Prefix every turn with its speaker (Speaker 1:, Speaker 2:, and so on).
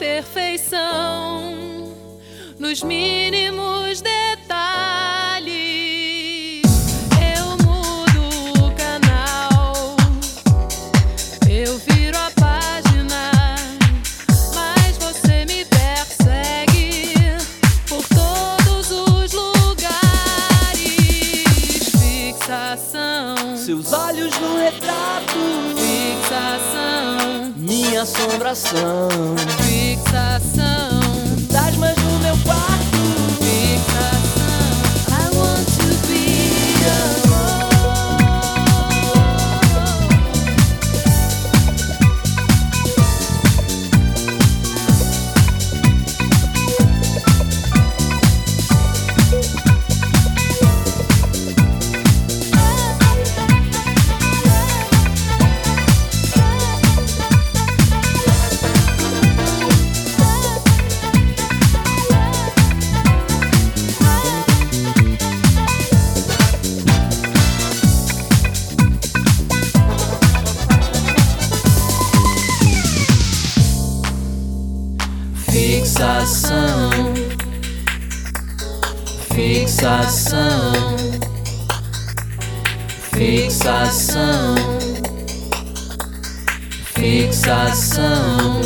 Speaker 1: perfeição nos mínimos detalhes. Eu mudo o canal, eu viro a página, mas você me persegue por todos os lugares. Fixação,
Speaker 2: Seus olhos no retrato,
Speaker 1: fixação,
Speaker 2: minha assombração.
Speaker 1: Fixação.
Speaker 2: Fixação, fixação, fixação, fixação.